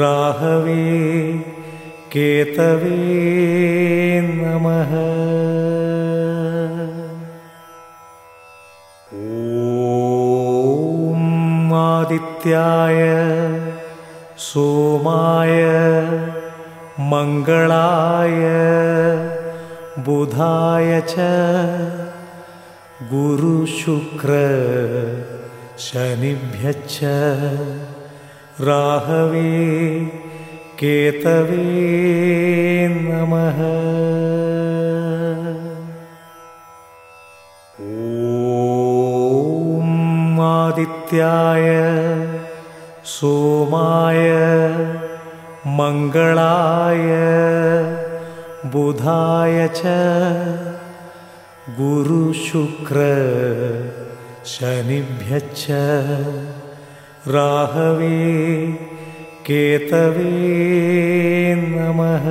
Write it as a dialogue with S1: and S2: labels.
S1: राहवे केतवे नमः। ॐ आदित्याय सोमाय मङ्गलाय बुधाय च गुरुशुक्र शनिभ्यश्च राहवे केतवे नमः। ॐ आदित्याय सोमाय मङ्गलाय बुधाय च गुरुशुक्र शनिभ्यश्च राहवे केतवे नमः।